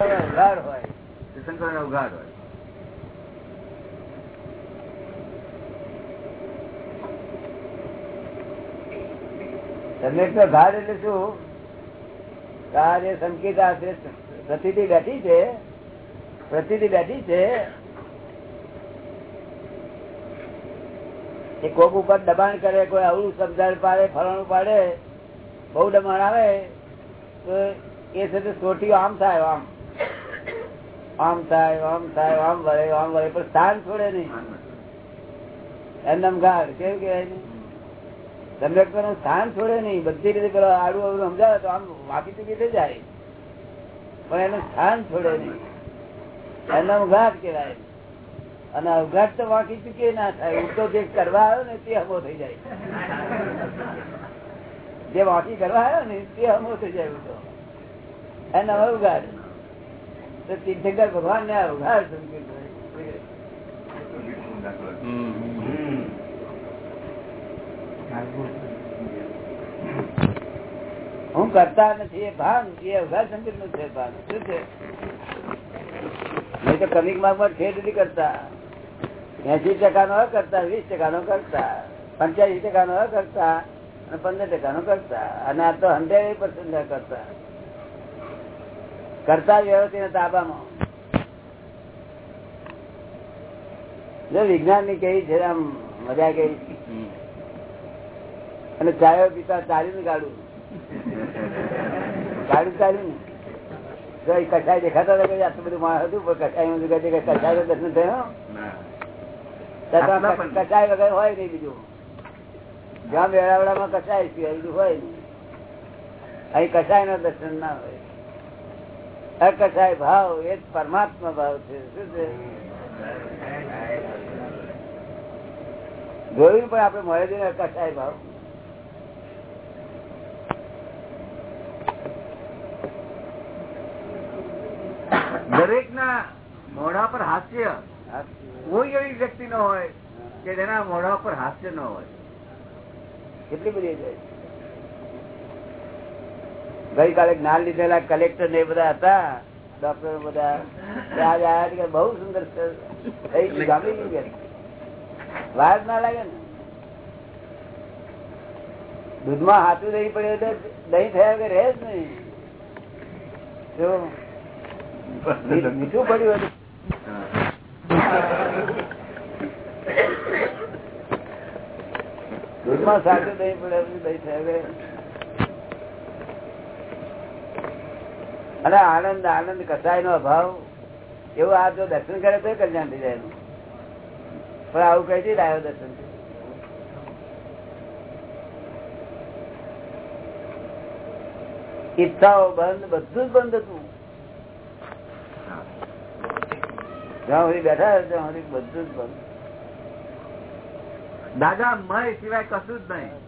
ઉઘાડ હોય. ઘાટ એટલે શું? આ જે સંકેત પ્રતિથી બેઠી છે. પ્રતિથી બેઠી છે. એ કોક ઉપર દબાણ કરે, કોઈ અવળું સમજાણ પાડે ફલાણું પાડે, બહુ દબાણ આવે, તો એ તે સોટીઓ આમ થાય, આમ. આમ થાય આમ થાય, આમ વળે આમ વળે પણ સ્થાન છોડે નહીં. એમ ગાઢ કેવું કેવાયનું સ્થાન છોડે નહીં. બધી રીતે પેલો આડું અવડું સમજાવે તો આમ વાપી ચૂકી થઈ જાય? પણ એનું સ્થાન છોડે નહીં. એનો અવઘાટ કહેવાય. અને અવઘાત તો વાંકી ચૂકી ના થાય. ઉલટો જે કરવા આવ્યો ને તે હમો થઈ જાય. જે વાંકી કરવા આવ્યો ને તે હમો થઈ જાય ઉલટો એનો અવઘાત તો તીર્થંકર ભગવાન ને હું કરતા નથી એ ભાન એ અવઘાર સંકેતનું છે ભાન. શું છે? નહીં તો કમિક માર્ગમાં છે નથી કરતા. એસી ટકા નો કરતા વીસ ટકા નો કરતા પંચ્યાસી ટકા નો કરતા અને પંદર ટકા નો કરતા અને આ તો હંડ્રેડ પર્સન્ટ કરતા. કરતા વ્યવસ્થિત તાબામાં જો વિજ્ઞાનની કેવી છે આમ મજા કેવી? અને ચાયો પીતા ચાલ્યું ને ગાડું. ગાડું ચાલ્યું ને? કસાય દેખાતા હતા કે આટલું બધું માણસ હતું પણ કસાયમાં કસાયનું દર્શન થયો કસાય વગર હોય નહીં બીજું. જ્યાં વેળાવડામાં કસાય સિવાય બીજું હોય નહીં. અહીં કસાય નો દર્શન ના હોય. અકસાય ભાવ એ જ પરમાત્મા ભાવ છે. શું છે? જોયું પણ આપડે મળે છે અકસાય ભાવ? દરેક ના મોઢા પર હાસ્ય. કોઈ એવી વ્યક્તિ ન હોય કે જેના મોઢા પર હાસ્ય ન હોય. કેટલી બધી છે ગઈકાલે જ્ઞાન લીધેલા કલેક્ટર ને બધા હતા ડોક્ટર બધા ત્યાં આવ્યા બહુ સુંદર. થઈ. વાર ના લાગે ને દૂધમાં હાથું દહીં પડે એટલે દહીં થયા કે રહે જ નહીં જો મીઠું પડ્યું હતું દૂધમાં સાચું દહીં પડે દહીં થયા વગર અને આનંદ આનંદ કસાય નો અભાવ. એવું આ જો દર્શન કરે તો કલ્યાણ થઈ જાય પણ આવું કઈ થી આવ્યો દર્શન ઈચ્છાઓ બંધ બધું જ બંધ હતું. જ્યાં સુધી બેઠા ત્યાં સુધી બધું જ બંધ. દાદા મય સિવાય કશું જ નહીં.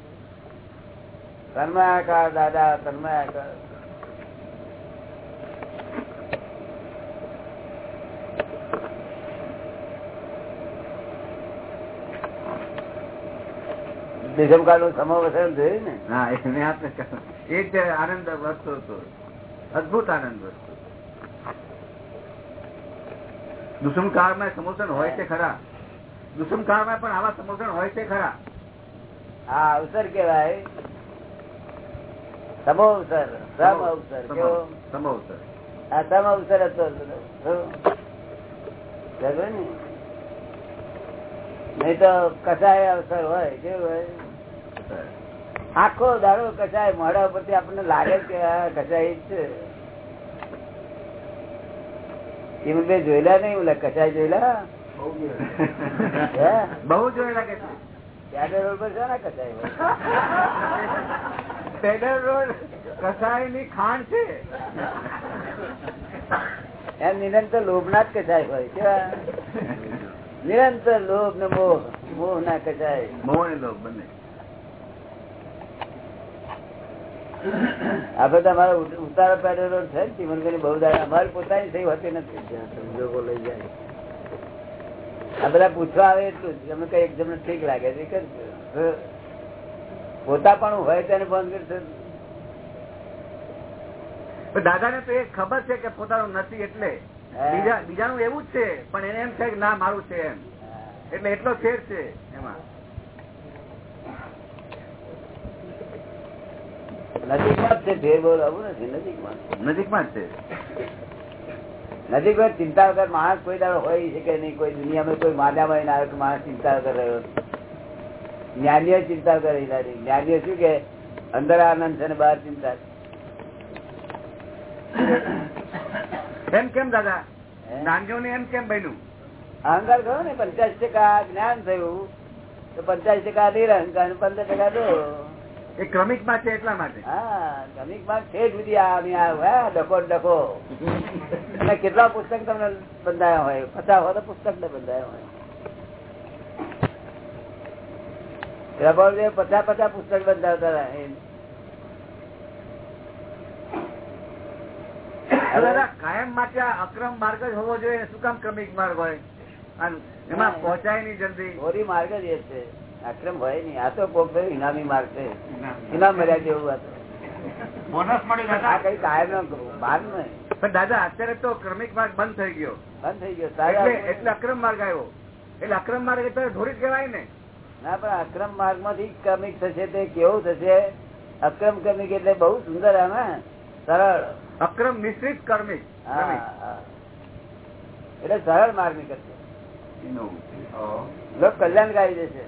તન્મયાકાર દાદા તન્મયાકાર. દેશમકાળનું સમાવસન થયું ને હા એને આપણે. એ જ આનંદ વસ્તુ હતો. અદભુત આનંદ વસ્તુ. દુષ્મ કાળમાં સમોસન હોય છે ખરા. દુષ્મ કાળમાં પણ આવા સમોસન હોય છે ખરા. હા અવસર કેવાય સમો અવસર. સમ અવસર. કેવો? આ સમ અવસર હતો. ને? નહીં તો કસાય અવસર હોય. કેવું હોય? આખો દાડો કચાય મોડા ઉપરથી આપણને લાગે કે આ છે. એમ બે જોયેલા નહીં ઓલા કસાય જોયેલા? બહુ જોયેલા. કે પેડલ રોડ પર છે ને કસાય હોય. રોડ કસાયની ખાણ છે. એમ નિરંતર લોભના જ કચાય હોય કેવા? નિરંતર લોભ ને મોહ મોહ ના કચાય મોહ ને લોભ બંને. આપડે તો અમારો ઉતારો પહેરેલો છે ને બહુ દાડા અમારી પોતાની સહી હોતી નથી. સંજોગો લઈ જાય આ બધા પૂછવા આવે એટલું જ કઈ એકદમ ઠીક લાગે છે કરજો. પોતા પણ હોય તેને બંધ કરશે. દાદા ને તો એ ખબર છે કે પોતાનું નથી એટલે. બીજા બીજાનું એવું જ છે પણ એને એમ છે કે ના મારું છે એમ. એટલે એટલો ફેર છે એમાં. છે છે. નજીકમાં ચિંતા વગર માણસ કોઈ દાડો હોય શકે નહીં કોઈ દુનિયામાં કોઈ માન્યામાં ના આવે માણસ ચિંતા વગર રહ્યો જ્ઞાનીઓ ચિંતા વગર રહેલા નહીં શું કે અંદર આનંદ છે ને બહાર ચિંતા એમ કેમ દાદા? એમ કેમ બન્યું? અહંકાર કહો ને? પંચાસ ટકા જ્ઞાન થયું તો પંચાસ ટકા નિરહંકાર પંદર ટકા દો. એ ક્રમિકમાં છે એટલા માટે. હા ક્રમિકમાં છે આવી ડકો ડકો અને કેટલા પુસ્તક તમને બંધાયા હોય? પચાસ હોય તો પુસ્તક ને બંધાયા હોય. પચાસ પચાસ પુસ્તક બંધાવતા. કાયમ માટે અક્રમ માર્ગ જ હોવો જોઈએ શું કામ ક્રમિક માર્ગ હોય? એમાં પહોંચાય નહીં જલ્દી. ગોરી માર્ગ જ એ છે. આક્રમ હોય નઈ આ તો કોક ઇનામી માર્ગ છે. ઇનામ. મળ્યા જેવું આ તો. બોનસ મળ્યું આ કઈ કાયમ નો માર્ગ નહીં પણ દાદા અત્યારે તો ક્રમિક માર્ગ બંધ થઈ ગયો. બંધ થઈ ગયો. એટલે એટલે અક્રમ માર્ગ આવ્યો. એટલે અક્રમ માર્ગ એટલે ધોરી કહેવાય ને. ના પણ અક્રમ માર્ગમાંથી ક્રમિક થશે તે કેવું થશે? અક્રમ ક્રમિક એટલે બહુ સુંદર આમાં સરળ. અક્રમ મિશ્રિત કર્મિક. હા, એટલે સરળ માર્ગ નીકળશે. લોક કલ્યાણકારી જશે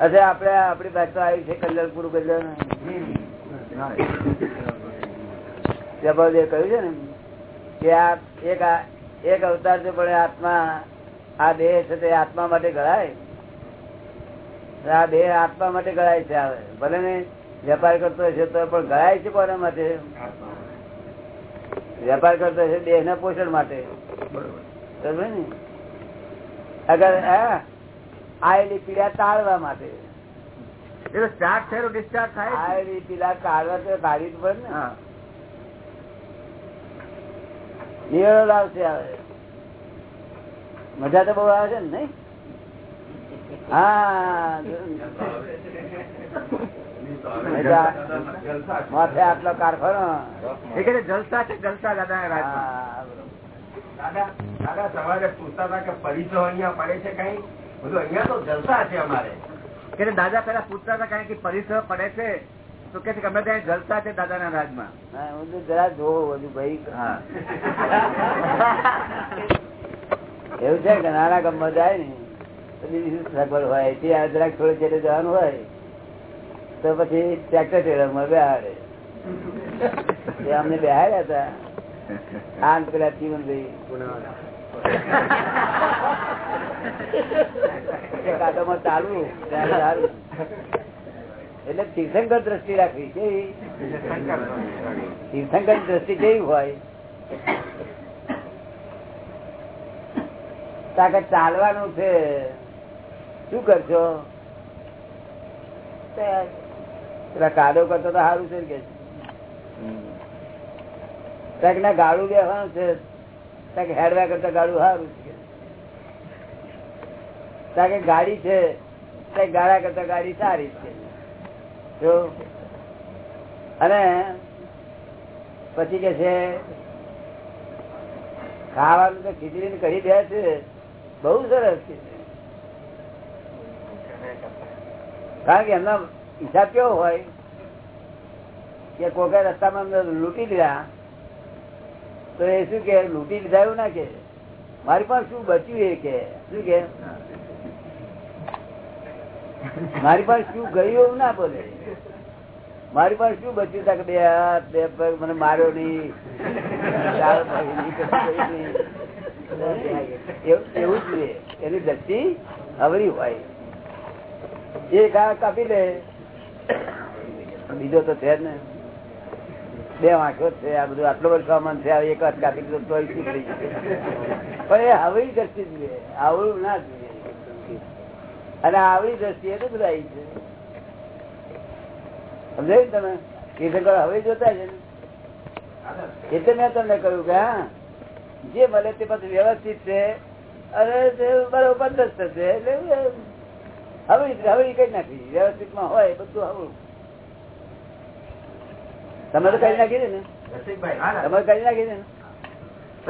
અચ્છા આપડે આપડી તો આવી છે કલ્યાણ કલ્યાણ. કહ્યું છે ને, કે આ એક અવતાર છે પણ આત્મા, આ દેહ છે તે આત્મા માટે ગળાય. આ દેહ આત્મા માટે ગળાય છે આવે ભલે ને વેપાર કરતો હશે તો પણ ગળાય છે કોના માટે? વેપાર કરતો હશે દેહ ના પોષણ માટે. બરોબર ને? અગર આયેલી પીડા ટાળવા માટે. સ્ટાર્ટ થયેલો ડિસ્ચાર્જ થાય આયેલી પીડા ટાળવા તો કાઢી જ પડે ને. નિવેડો લાવશે આવે મજા તો બહુ આવે છે ને નહીં? હા. માથે આટલો કારખાનો. જલસા છે જલસા દાદા. દાદા દાદા સવારે પૂછતા હતા કે પરિચય અહીંયા પડે છે કઈ? બધું અહીંયા તો જલસા છે અમારે. એટલે દાદા પેલા પૂછતા હતા કારણ કે પડે છે? તો કે ગમે ત્યાં જલસા છે દાદાના રાજમાં. હું તો જરા જોવો બધું ભાઈ. હા. એવું છે કે નાના ગમ જાય ને તો બીજી સગવડ હોય? તે આ જરાક થોડે ચેટે જવાનું હોય તો પછી ટ્રેક્ટર ટેલરમાં બેહાડે. તે અમને બેહાડ્યા હતા. એટલે તીર્થંકર દ્રષ્ટિ રાખવી કેવી તીર્થંકર દ્રષ્ટિ કેવી હોય? તાકે ચાલવાનું છે. શું કરશો? પેલા કાદો કરતો તો સારું છે કે? તાકે ના ગાડું બેસવાનું છે. તાકે હેડવા કરતા ગાડું સારું છે. તાકે ગાડી છે તે ગાળા કરતા ગાડી સારી છે. જો. અને પછી કે છે, ખાવાનું તો ખીચડી ને કરી દે છે. બહુ સરસ છે. કારણ કે એમનો હિસાબ કેવો હોય? કે કોઈ રસ્તામાં લૂંટી લીધા તો એ શું કે, લૂંટી લીધા એવું ના કે? મારી પાસે શું બચ્યું એ કે? શું કે? મારી પાસે શું ગયું એવું ના બોલે. મારી પાસે શું બચ્યું તા કે બે હાથ, બે પગ, મને માર્યો નહીં. એવું જોઈએ એની દ્રષ્ટિ અવરી હોય. એ કા કાપી લે. બીજો તો છે ને. બે વાંખો છે, આ બધું આટલો બધો સામાન છે એક ના જોઈએ. અને આવડી દ્રષ્ટિએ તો બધા છે. સમજાયું તમે? કીર્તનકર હવે જોતા છે એટલે મેં તમને કહ્યું કે હા, જે મળે તે બધું વ્યવસ્થિત છે, અને બરોબર છે એટલે હવે હવે કઈ નાખી વ્યવસ્થિતમાં હોય બધું હવળું તમે તો કરી નાખી ને. તમે કરી નાખી ને.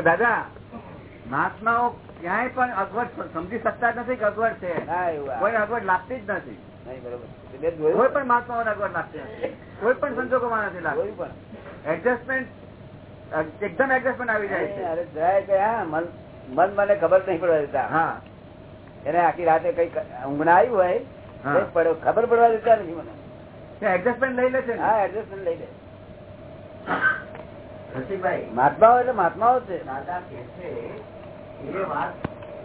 દાદા મહાત્માઓ ક્યાંય પણ અગવડ સમજી શકતા નથી કે અગવડ છે. કોઈ અગવડ લાગતી જ નથી? કોઈ પણ મહાત્માઓ અગવડ લાગતી નથી. કોઈ પણ સંજોગોમાં નથી લાગતી. પણ. એડજસ્ટમેન્ટ એકદમ એડજસ્ટમેન્ટ આવી જાય છે. મન મન મને ખબર નહીં પડવા દેતા. હા. એને આખી રાતે કઈ ઊંઘ આવી હોય. ખબર પડવા દેતા નથી મને. એડજસ્ટમેન્ટ લઈ લે છે ને. હા એડજસ્ટમેન્ટ લઈ લે. મહાત્માઓ એટલે મહાત્માઓ છે. દાદા કે છે એ વાત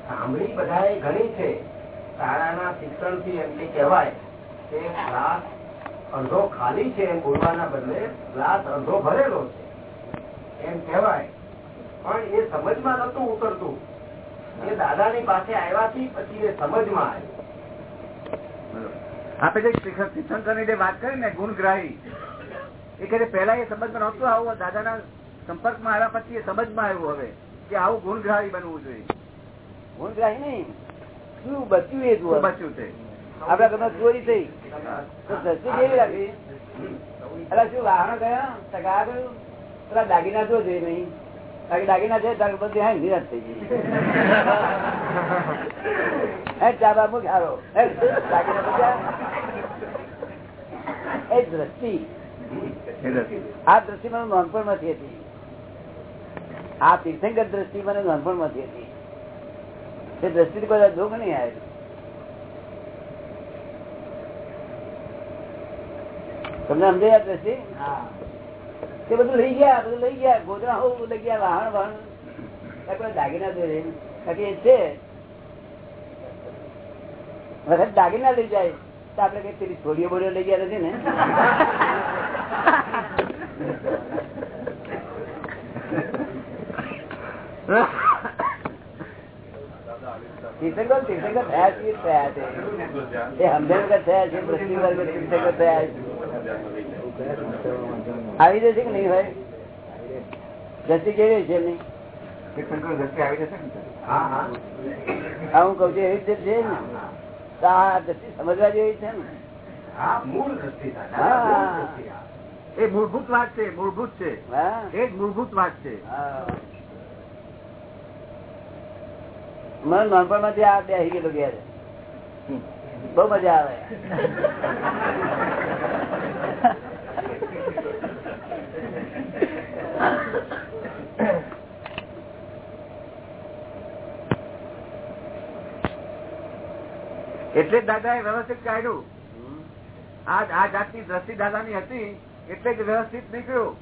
સાંભળી બધા ઘણી છે. શાળાના શિક્ષણથી એમને કહેવાય કે ગ્લાસ અડધો ખાલી છે એમ બોલવાના બદલે ગ્લાસ અડધો ભરેલો છે. એમ કહેવાય. પણ એ સમજમાં નતું ઉતરતું. એ દાદાની પાસે આવ્યાથી પછી એ સમજમાં આવ્યું. આપણે જે શિક્ષણ શિક્ષણ કરીને વાત કરી ને ગુણગ્રાહી એ પહેલા એ સમજમાં નહોતું આવું દાદાના સંપર્કમાં આવ્યા પછી એ સમજમાં આવ્યું હવે. કે આવું ગુણગ્રાહી બનવું જોઈએ. ગુણગ્રાહી ગ્રાહી નહીં. શું બચ્યું એ જુઓ? બચ્યું છે? આપડા ઘરમાં ચોરી થઈ. તો દ્રષ્ટિ કેવી રાખી. એટલે શું વાહનો ગયા? પેલા દાગીના જો જોઈએ નહીં. બાકી દાગીના છે ત્યારે બધી હા નિરાશ થઈ ગઈ. હે ચા બાબુ ખારો. હે દાગીના બધા એ દ્રષ્ટિ આ દ્રષ્ટિ મને નાનપણમાંથી હતી. આ તીર્થંકર દ્રષ્ટિ મને નાનપણમાંથી હતી. એ દ્રષ્ટિ કોઈ દુઃખ નહીં આવે. તમને સમજાય આ દ્રષ્ટિ? તે બધું લઈ ગયા બધું લઈ ગયા. ગોધરા હોવું લઈ ગયા વાહન કોઈ દાગીના દોરે બાકી એ છે. વખત દાગીના લઈ જાય. તો આપડે કઈ પેલી છોડીઓ બોડીઓ લઈ ગયા નથી ને? તીર્થંકર તીર્થંકર થયા છીએ થયા છે. એ સમજણ થયા છે દ્રષ્ટિ વર્ગ તીર્થંકર થયા છે. આવી જશે કે નહીં ભાઈ દ્રષ્ટિ કેવી છે એમની? તીર્થંકર દ્રષ્ટિ આવી જશે ને? હા હા. હું કઉ છું એવી જ છે ને. આ દ્રષ્ટિ સમજવા જેવી છે ને? મૂળ દ્રષ્ટિ. એ મૂળભૂત વાત છે મૂળભૂત છે. હા એ જ મૂળભૂત વાત છે. હા. મને નાનપણમાંથી આ બે ગયેલો ગયા છે બહુ મજા આવે. એટલે જ દાદા એ વ્યવસ્થિત કાઢ્યું. આ આ જાતની દ્રષ્ટિ દાદાની હતી એટલે જ વ્યવસ્થિત નીકળ્યું.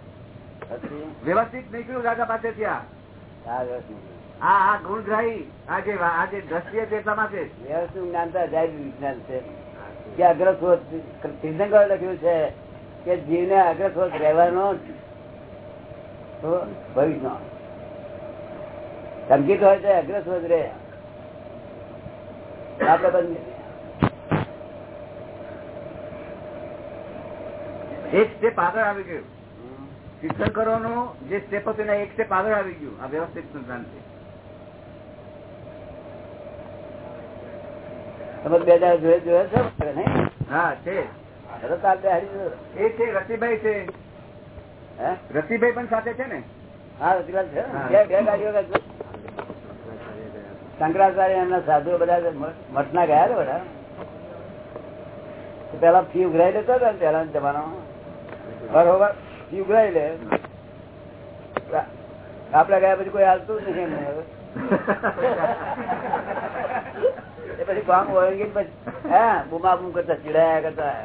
વ્યવસ્થિત નીકળ્યું દાદા પાસે ત્યાં હા આ ગુણગ્રાહી આ જે આ જે દ્રષ્ટિ છે એટલા માટે. વ્યવસ્થિત જ્ઞાન તો અજાયબ વિજ્ઞાન છે. કે અગ્રસ્વત તીર્થંકર લખ્યું છે કે જીવને અગ્રસ્વત રહેવાનો ભવિષ્ય સંગીત હોય. તો અગ્રસ્વત રહે આપડે બંધ એક સ્ટેપ આગળ આવી ગયું. તીર્થંકરો નું જે સ્ટેપ હતું એના એક સ્ટેપ આગળ આવી ગયું. આ વ્યવસ્થિત સિદ્ધાંતથી. તમે બે હજાર જોયે જોયે છે હા છે. એ છે રતિભાઈ છે. હે? રતિભાઈ પણ સાથે છે ને? હા રતિભાઈ છે? બે ગાડીઓ શંકરાચાર્ય એમના સાધુ બધા મઠના ગયા ને બધા? તો પેલા ફી ઉઘરાઈ લેતો હતો ને પેલા જમાનો બરોબર? ફી લે. આપડે ગયા પછી કોઈ હાલતું નથી એમને. એ પછી કામ વળગી પછી? હા, બુમા બુમ કરતા ચીડાયા કરતા.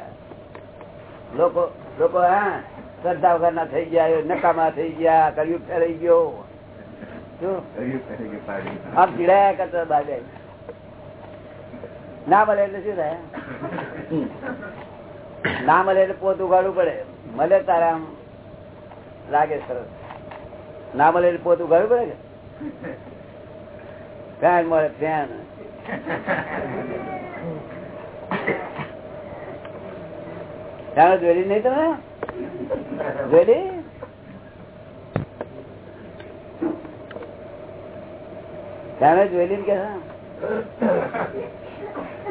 લોકો લોકો, હા, શ્રદ્ધા વગર ના થઈ ગયા નકામા થઈ ગયા કર્યું ફેરાઈ ગયો. આમ ચીડાયા કરતા બાજે ના મળે એટલે શું થાય? ના મળે એટલે પોત ઉગાડવું પડે. મળે તારે આમ લાગે સરસ. ના મળે એટલે ગયું પડે કે? ફેન મળે ફેન ફેન જોયેલી નહીં તમે? જોયેલી ફેન જોયેલી ને કે?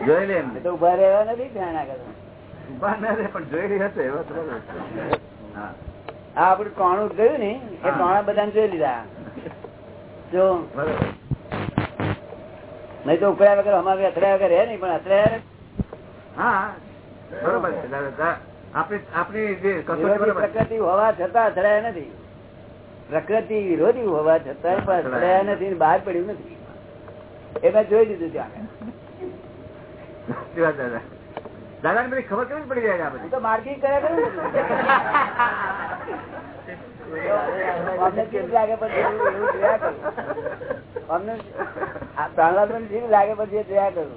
જોઈ લે એમ. તો ઊભા રહેવા નથી ફેન આગળ. ઊભા ના રે પણ જોયેલી હશે એવો તો હા. આ આપડું ગયું ને એ કોણા બધા જોઈ લીધા. જો નહીં તો ઉકળ્યા વગર અમારે અથડાયા વગર હે નઈ પણ અથડાયા હા બરોબર છે. આપણી જે પ્રકૃતિ હોવા છતાં અથડાયા નથી. પ્રકૃતિ વિરોધી હોવા છતાં પણ અથડાયા નથી બહાર પડ્યું નથી. એ મેં જોઈ લીધું ત્યાં દાદા? દાદા ને બધી ખબર કેવી પડી જાય બધી? તો માર્કિંગ કર્યા કરું અમને કેવું લાગે પછી? એવું જોયા કરું. અમને આ ને જેવું લાગે પછી જોયા કરું.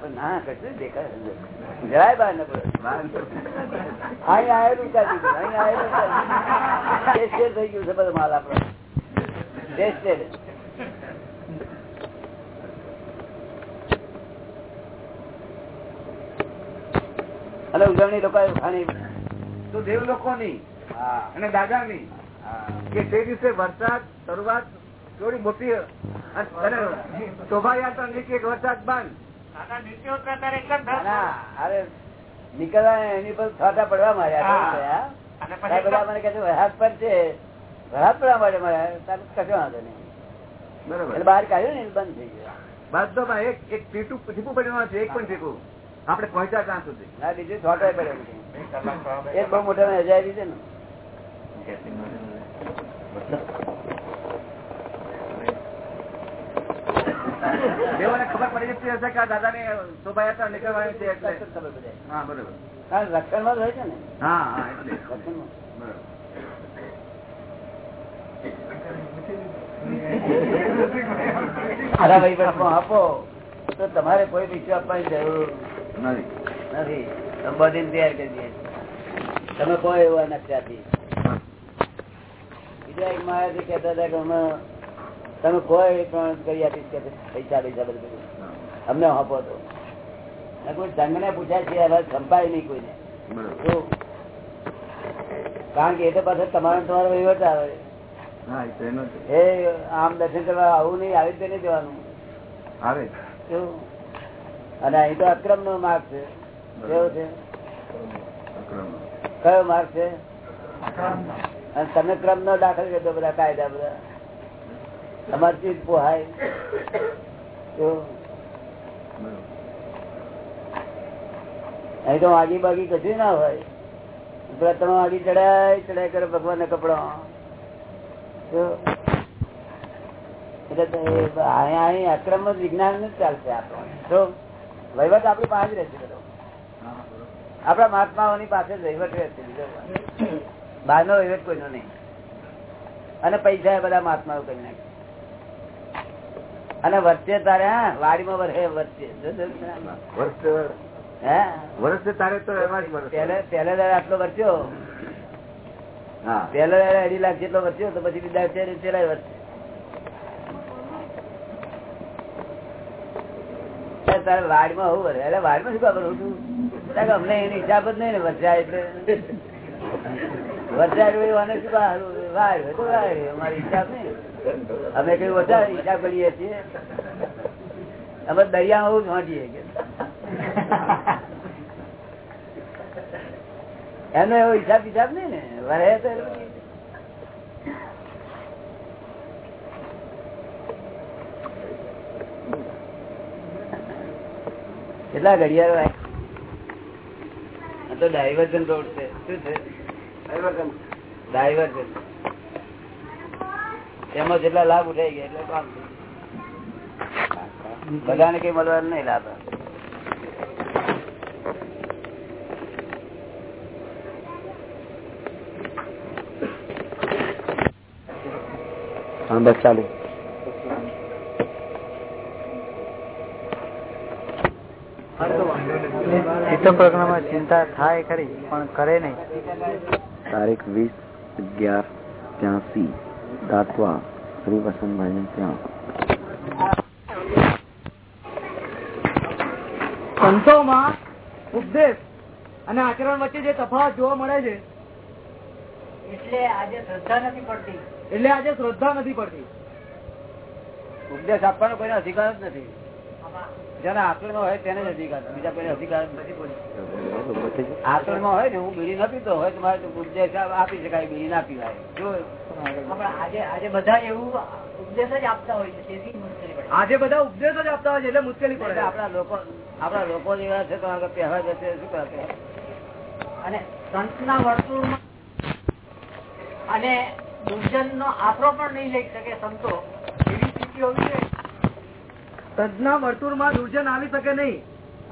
પણ ના કશું દેખાય જરાય બહાર ન પડે. અહીં આયેલું કાઢી. અહીં. ટેસ્ટેડ થઈ ગયું છે બધો માલ આપણો. અને ઉજવણી લોકો તો દેવ લોકો ની અને દાદા ની કે તે દિવસે વરસાદ શરૂઆત થોડી મોટી શોભાયાત્રા નીકળી વરસાદ બંધ. નીકળવા એની પર છાંટા પડવા માંડ્યા છે, બધા મને કહે વરસાદ પર છે વરસાદ પડવા માટે કશો વાંધો નહીં. બરોબર. બહાર કાઢ્યું ને બંધ થઈ ગયું. બાદમાં એક એક ટીપું પડ્યું એક પણ ટીપું. આપણે પહોંચ્યા ત્યાં સુધી. ના બીજું છોટાય પડે એ બહુ મોટા અજાયબી છે ને. ખબર પડી જતી હશે કે આ દાદાને શોભાયાત્રા નીકળવાની છે એટલે. ખબર પડે. હા બરોબર. કારણ રક્ષણમાં જ છે ને? હા હા એટલે. બરોબર. આપો. તો તમારે કોઈ પૈસા આપવાની જરૂર? નથી. તમે તૈયાર કરી દે. તમે કોઈ એવા નથી બીજા એક માયાથી કહેતા હતા કે અમે તમે કોઈ પણ કરી આપીશ કે પૈસા પૈસા બધું બધું. અમને આપો તો. કોઈ સંઘ પૂછ્યા છે હવે સંપાય નહીં કોઈને. કારણ કે એ તો પાછળ તમારો તમારો વહીવટ આવે. એ આમ દર્શન કરવા આવું નહીં આવી રીતે નહીં જવાનું. આવે? અને અહીં તો અક્રમ નો માર્ગ છે. કેવો છે? કયો માર્ગ છે? અને તમે ક્રમ નો દાખલ કરતો બધા કાયદા બધા. તમારી ચીજ પોહાય. અહીં તો આગી બાગી કશું ના હોય. પેલા તમે આગી ચડાય ચડાય કરે ભગવાન ને કપડા એટલે અહીંયા અહીં અક્રમ વિજ્ઞાન જ ચાલશે આપણને વહીવટ આપણી પાસે જ રહેશે બધો. આપણા મહાત્માઓની પાસે જ વહીવટ રહેશે બીજો બહારનો વહીવટ કોઈનો નહીં. અને પૈસા બધા મહાત્માઓ કરી નાખે. અને વચ્ચે તારે હા વાડીમાં વરસે વચ્ચે વર્ષ હે? વર્ષે તારે તો પેલે આટલો વર્ચ્યો દાડે અઢી લાખ જેટલો વર્ચ્યો તો પછી બીજા ચેલાય વર્ષે તારે વાડમાં હોવું પડે. એટલે વાડમાં શું ખબર છું અમને એની હિસાબ જ નહીં ને વર્ચ્યા એટલે. અમે કઈ વધારે હિસાબ કરીએ છીએ. અમે દરિયામાં હું છોંટીએ કે. એનો એવો હિસાબ હિસાબ નહીં ને. વરે તો કેટલા ઘડિયાળ તો ડાયવર્જન રોડ છે. શું છે? ડાયવર્જન એમાં જેટલા લાભ ઉઠાઈ ગયા એટલે કામ બધાને કઈ મળવાનું નહીં લાભ. બસ ચાલુ. ચિત્ત પ્રકરણમાં ચિંતા થાય ખરી પણ કરે નહીં. તારીખ વીસ અગિયાર ત્યાંસી. દાંતવા. શ્રી વસંતભાઈ ત્યાં. સંતોમાં ઉપદેશ અને આચરણ વચ્ચે જે તફાવત જોવા મળે છે એટલે આજે શ્રદ્ધા નથી પડતી. એટલે આજે શ્રદ્ધા નથી પડતી. ઉપદેશ આપવાનો કોઈનો અધિકાર જ નથી. જેના આચરણ હોય તેને જ અધિકાર બીજા કોઈ અધિકાર નથી નથી આચરણમાં હોય ને હું બીડી ના પીતો હોય તમારે ઉપદેશ આપી શકાય બીડી ના પીવાય. જો આજે આજે બધા એવું ઉપદેશ જ આપતા હોય છે મુશ્કેલી પડે. આજે બધા ઉપદેશ જ આપતા હોય છે એટલે મુશ્કેલી પડે. આપણા લોકો આપણા લોકો જેવા છે તો આગળ પહેવા જશે શું કરે અને સંતના વર્તુળમાં અને દુર્જન નો આશરો પણ નહીં લઈ શકે સંતો. એવી સ્થિતિ હોવી જોઈએ. સંતના વર્તુળમાં દુર્જન આવી શકે નહીં.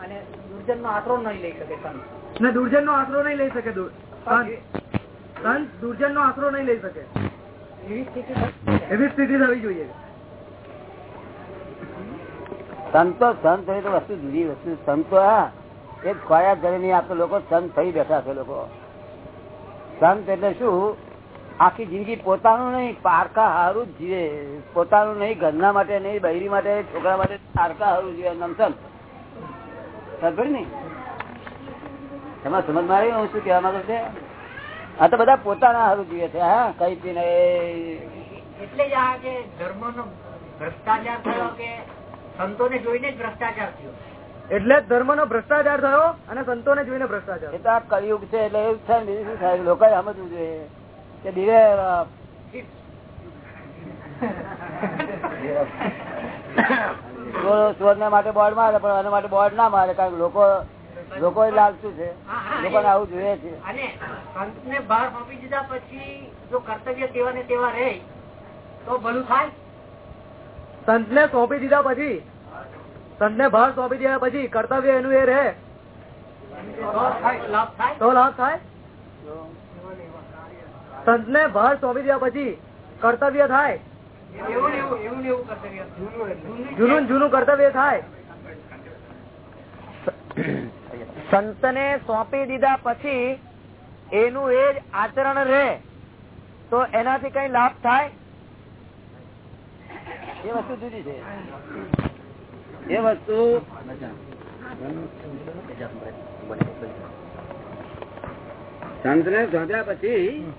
અને દુર્જન નો આશરો નહીં લઈ શકે સંત. ને દુર્જન નો આશરો નહીં લઈ શકે સંત. દુર્જન નો આશરો નહીં લઈ શકે. એવી સ્થિતિ થવી જોઈએ. એવી સ્થિતિ થવી જોઈએ. સંતો સંત હોય તો વસ્તુ જુદી વસ્તુ. સંતો હા એ ખોયા કરે નહીં આપણે લોકો સંત થઈ બેઠા છે લોકો. સંત એટલે શું? આખી જિંદગી પોતાનું નહીં પારકા હારું જ જીવે. પોતાનું નહીં ઘરના માટે નહીં બૈરી માટે છોકરા માટે પારકા હારું જીવે નમસન સંત ખબર ને તમારે સમજ મારી હું શું કહેવા માંગુ છે? આ તો બધા પોતાના હારું જીવે છે હા? કઈ પીને એટલે જ આ જે ધર્મ નો ભ્રષ્ટાચાર થયો કે સંતોને જોઈને જ ભ્રષ્ટાચાર થયો? એટલે ધર્મ નો ભ્રષ્ટાચાર થયો અને સંતોને જોઈને ભ્રષ્ટાચાર એ તો આ કળિયુગ છે એટલે એવું છે ને લોકો સમજવું જોઈએ. કે ધીરે ચોર ને માટે બોર્ડ મારે પણ એના માટે બોર્ડ ના મારે કારણ કે લોકો લોકો લાલચું છે. લોકો ને આવું જોઈએ છે. અને સંતને બહાર સોંપી દીધા પછી જો કર્તવ્ય તેવા ને તેવા રહે તો ભલું થાય? સંતને સોંપી દીધા પછી સંતને ભાર સોંપી દીધા પછી કર્તવ્ય એનું એ રહે. તો લાભ થાય? તો ને ભાર સોંપી દીધા પછી કર્તવ્ય થાય. ને ને જૂનું જૂનું કર્તવ્ય થાય. સંતને સોંપી દીધા પછી એનું એ જ આચરણ રહે. તો એનાથી કઈ લાભ થાય? એ વસ્તુ જુદી છે. એ વસ્તુ સંત ને સોંપ્યા પછી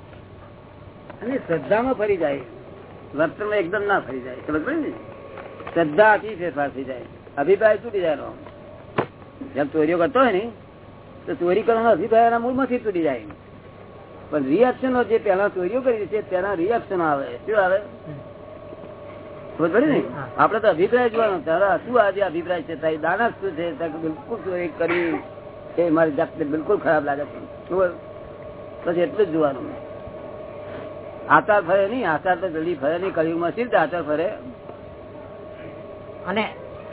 અને શ્રદ્ધામાં ફરી જાય. વર્તનમાં એકદમ ના ફરી જાય. ખબર પડે ને? શ્રદ્ધા આથી ફેરફાર થઈ જાય. અભિપ્રાય તૂટી જાય. જેમ ચોરીઓ કરતો હોય ને તો ચોરી કરવાનો અભિપ્રાય એના મૂળમાંથી તૂટી જાય. પણ રિએક્શનો જે પેલા ચોરીઓ કરી છે તેના રિએક્શન આવે. શું આવે? ખબર ને? આપડે તો અભિપ્રાય જોવાનો. તારા શું આજે અભિપ્રાય છે? તારી દાનત શું છે? બિલકુલ ચોરી કરી. એ મારી જાતને બિલકુલ ખરાબ લાગે છે. શું? પછી એટલું જ જોવાનું. આચાર ફરે નહીં આચાર તો જલ્દી ફરે નહીં કળિયુગમાં સી આચાર ફરે. અને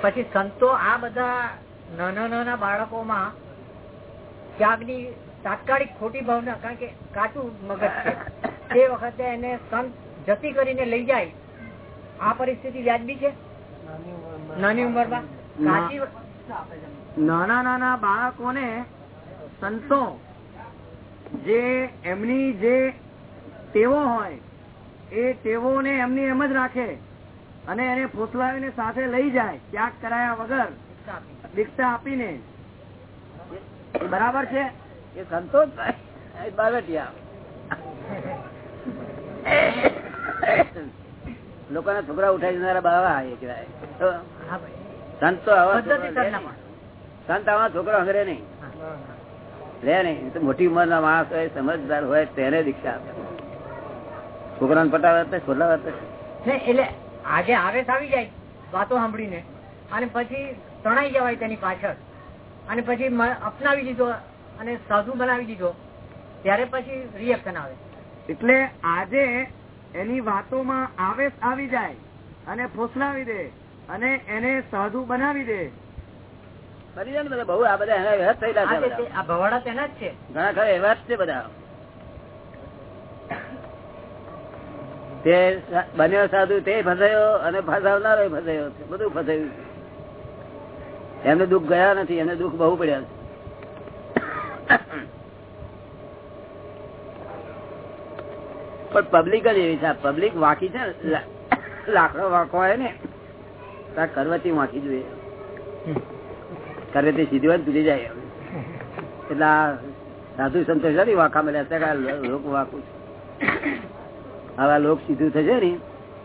પછી સંતો આ બધા નાના નાના બાળકોમાં ત્યાગની તાત્કાલિક ખોટી ભાવના કારણ કે કાચું મગજ છે. તે વખતે એને સંત જતી કરીને લઈ જાય. આ પરિસ્થિતિ વ્યાજબી છે? નાની ઉંમરમાં? નાના નાના બાળકોને સંતો જે એમની જે ટેવો હોય એ ટેવોને એમની એમ જ રાખે અને એને ફોસલાવીને સાથે લઈ જાય ત્યાગ કરાયા વગર દીક્ષા આપીને. બરાબર છે? એ સંતોષ. લોકોના છોકરા ઉઠાઈ જનારા બાવા એ કહેવાય. સંત તો. સંત આવા છોકરો હંગરે નહીં. લે નહીં મોટી ઉંમર ના માણસ હોય સમજદાર હોય તેને દીક્ષા આપે. છોકરાને પટાવે એટલે આજે આવેશ આવી જાય વાતો સાંભળીને. અને પછી તણાઈ જવાય તેની પાછળ. અને પછી અપનાવી દીધો અને સાધુ બનાવી દીધો ત્યારે પછી રિએક્શન આવે. એટલે આજે એની વાતોમાં આવેશ આવી જાય અને ફોસલાવી દે અને એને સાધુ બનાવી દે. બની જાય ને બધા બહુ આ બધા એના થયેલા ભવાડા તેના જ છે. ઘણા ખરા એવા જ છે બધા. તે બન્યો સાધુ તે ફસાયો અને ફસાવનારો ફસાયો બધું ફસાયું એમને દુઃખ ગયા નથી, એમને દુઃખ બહુ પડ્યા પણ પબ્લિક જ એવી છે. પબ્લિક વાંકી છે લાકડો વાંકો હોય ને કરવતી વાંકી જોઈએ. કરવતી સીધી હોય ભૂલી જાય એટલે સાધુ સંતોષ નથી વાંકા મળ્યા લોકો વાંકું છે? હવે આ લોક સીધું થશે ને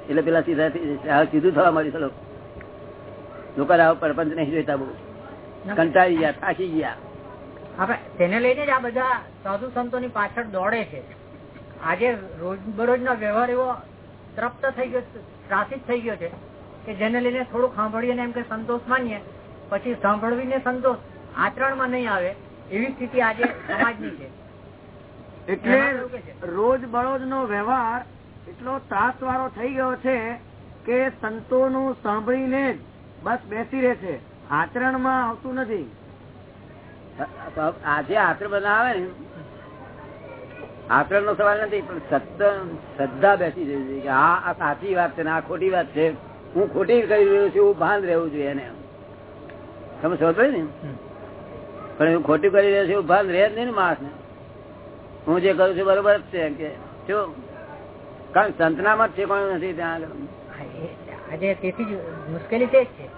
એટલે પેલા સીધા સીધું થવા મળ્યું છે લોકો લોકો આવો પરપંચ નહીં જોઈતા બહુ. કંટાળી ગયા થાકી ગયા. તેને લઈને જ આ બધા સાધુ સંતોની પાછળ દોડે છે. આજે રોજબરોજ નો વ્યવહાર એવો તૃપ્ત થઈ ગયો ત્રાસિત થઈ ગયો છે કે જેને લઈને થોડું સાંભળીએ ને એમ કે સંતોષ માનીએ પછી સાંભળવીને સંતોષ આચરણમાં નહીં આવે એવી સ્થિતિ આજે સમાજની છે. એટલે? રોજ બરોજ નો વ્યવહાર એટલો ત્રાસ વાળો થઈ ગયો છે કે સંતો નું સાંભળીને બસ બેસી રહે છે. આચરણમાં આવતું નથી. આજે આચરણ બનાવે ને. આચરણ નો સવાલ નથી, પણ શ્રદ્ધા બેસી જવી જોઈએ કે આ આ સાચી વાત છે ને, આ ખોટી વાત છે. હું ખોટી કરી રહ્યો છું, હું ભાન રહેવું જોઈએ એને. તમે સમજો ને? પણ હું ખોટી કરી રહ્યો છું ભાન રહે જ નહીં ને માણસ હું જે કરું છું બરોબર જ છે કે. કારણ સંતનામાં છે કોણ નથી ત્યાં આગળ. આજે તેથી જ મુશ્કેલી તે છે.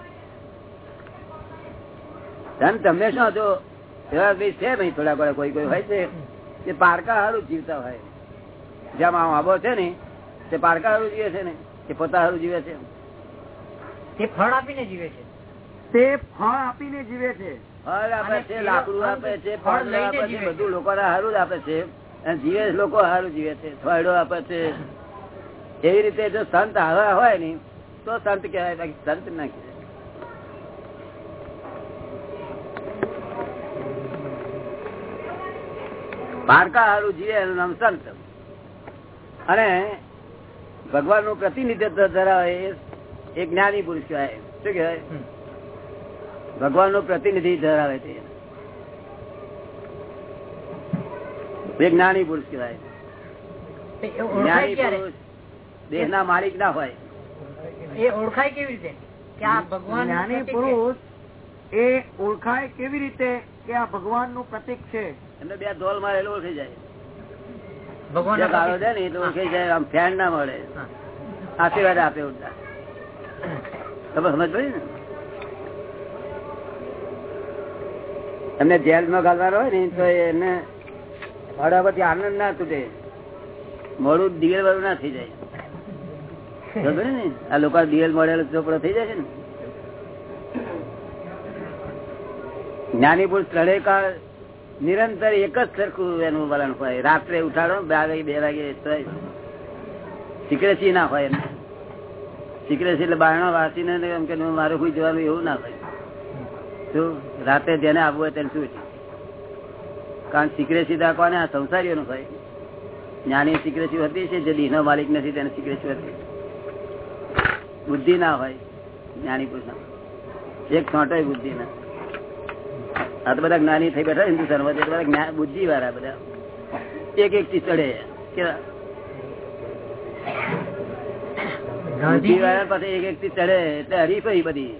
ધન તમે શું હતો એવા બી છે ભાઈ થોડા ઘણા કોઈ કોઈ હોય છે કે પારકા હારું જીવતા હોય. જેમ આ આબો છે ને તે પારકા હારું જીવે છે ને કે પોતા હારું જીવે છે. તે ફળ આપીને જીવે છે. તે ફળ આપીને જીવે છે. ફળ આપે છે લાકડું આપે છે ફળ આપે છે. બધું લોકોને હારું જ આપે છે. અને જીવે લોકો હારું જીવે છે. ફળો આપે છે. એવી રીતે જો સંત આવ્યા હોય ને તો સંત કહેવાય બાકી સંત ના કહેવાય. પારકા હારું જીવે એનું નામ સંત. અને ભગવાનનું પ્રતિનિધિત્વ ધરાવે એ એક જ્ઞાની પુરુષ કહેવાય. શું કહેવાય? ભગવાનનું પ્રતિનિધિ ધરાવે છે. એક જ્ઞાની પુરુષ કહેવાય. તે એ ઓળખાય જ્ઞાની પુરુષ દેહ ના માલિક ના હોય. એ ઓળખાય કેવી રીતે? કે આ ભગવાન જ્ઞાની પુરુષ એ ઓળખાય કેવી રીતે કે આ ભગવાનનું પ્રતિક છે? એમને બે ધોલ મારેલું ઓળખી જાય. ભગવાન ગાળો દે ને એટલે ઓળખી જાય આમ ફેન ના મળે. આશીર્વાદ આપે ઉડતા. તમે સમજ પડી ને? એમને જેલમાં ગાલવાનો હોય ને તો એને હડા પરથી આનંદ ના તૂટે. મોડું દિવેલ વાળું ના થઈ જાય. ને? આ લોકો દિવેલ મળેલો ચોપડો થઈ છે ને? જ્ઞાની પુરુષ કાળ નિરંતર એક જ સરખું એનું વલણ હોય. રાત્રે ઉઠાડો બે વાગે બે વાગે સિક્રેસી ના હોય સિક્રેસી એટલે બારણો વાંચીને એમ કે મારે કોઈ જવાનું એવું ના હોય. શું રાતે જેને આવવું હોય તેને શું કારણ સિક્રેસી દાખવાને આ સંસારીઓનું હોય. જ્ઞાની સિક્રેસી હતી છે, જે દીનો માલિક નથી, તેને સિક્રેસી હતી. બુદ્ધિ ના હોય જ્ઞાની પુરુષ એક છોટો બુદ્ધિ ના. આ તો બધા જ્ઞાની થઈ બેઠા હિન્દુસ્તાનમાં બધા બુદ્ધિ વાળા બધા. એક એક થી ચડે. બુદ્ધિ વાળા પાસે એક એક થી ચડે એટલે હરીફાઈ બધી.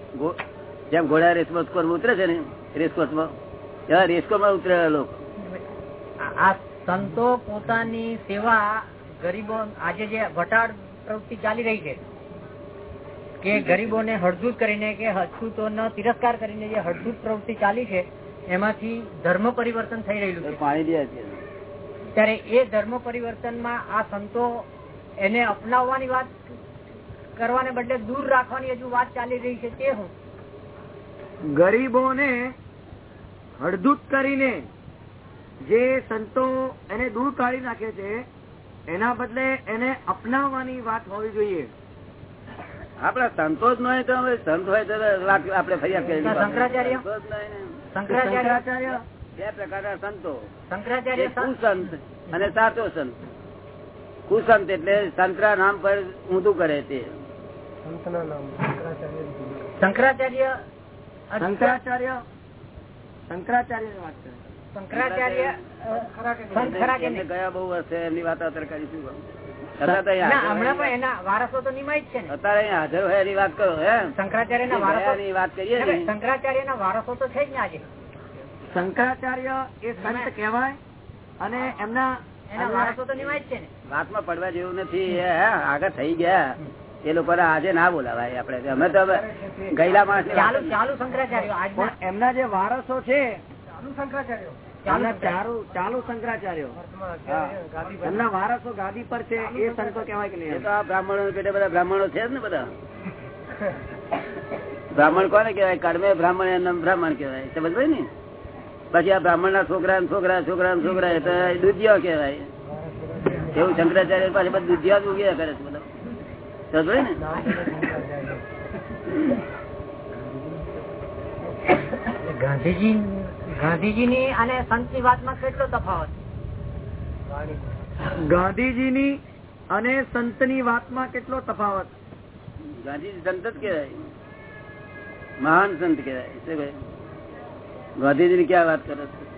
જેમ ઘોડા રેસકોર્સમાં ઉતરે છે ને રેસકોર્સમાં. એવા રેસકોર્સમાં ઉતરે લોકો. આ સંતો પોતાની સેવા ગરીબો આજે જે ઘટાડ પ્રવૃત્તિ ચાલી રહી છે કે ગરીબોને હળદૂત કરીને કે અછૂતોનો તિરસ્કાર કરીને જે હળદૂત પ્રવૃત્તિ ચાલી છે એમાંથી ધર્મ પરિવર્તન થઈ રહેલું છે. પાણી દે છે. ત્યારે એ ધર્મ પરિવર્તનમાં આ સંતો એને અપનાવવાની વાત કરવાને બદલે દૂર રાખવાની હજુ વાત ચાલી રહી છે તે હું. ગરીબોને હળદૂત કરીને જે સંતો એને દૂર કાઢી નાખે છે એના બદલે એને અપનાવવાની વાત હોવી જોઈએ. આપડે સંતોષ ન હોય તો સંત હોય તો આપડે ફરિયાદ કરી શંકરાચાર્ય? શંકરાચાર્ય. બે પ્રકારના સંતો. શંકરાચાર્ય કુસંત અને સાચો સંત. કુસંત એટલે સંતરા નામ પર ઊંધું કરે તે. શંકરાચાર્ય શંકરાચાર્ય શંકરાચાર્ય વાત કરે. શંકરાચાર્ય સંત? ગયા બહુ વર્ષે એમની વાત અત્યારે કરીશું શંકરાચાર્ય ના વારસો ગયાની વાત કરીએ ને શંકરાચાર્ય ના વારસો તો છે જ ને આજે. શંકરાચાર્ય એ સંત કહેવાય અને એમના એના વારસો તો નિમાય જ છે ને. વાતમાં પડવા જેવું નથી આગળ થઈ ગયા. એ લોકો આજે ના બોલાવાય આપડે અમે તો ગયેલા માણસ ચાલુ ચાલુ શંકરાચાર્ય આજના. પણ એમના જે વારસો છે ચાલુ શંકરાચાર્ય. ચાલુ શંકરાચાર્ય. એમના વારસો ગાદી પર છે એ સંતો કેવાય કે નહીં આ બ્રાહ્મણો પેટે બધા બ્રાહ્મણો છે ને બધા. બ્રાહ્મણ કોને કેવાય કર્મે બ્રાહ્મણ એમ બ્રાહ્મણ કેવાય સમજ ને? પછી આ બ્રાહ્મણ ના છોકરા છોકરા છોકરા ને છોકરા એ તો દુધિયા કેવાય એવું શંકરાચાર્ય પાસે બધું દુધિયા જ ઉગ્યા કરે છે બધા. સમજ ને? ગાંધીજી ગાંધીજીની અને સંતની વાતમાં કેટલો તફાવત? ગાંધીજીની અને સંતની વાતમાં કેટલો તફાવત? ગાંધીજી સંત જ કહેવાય. મહાન સંત કહેવાય. ગાંધીજી ની ક્યાં વાત કરે છો?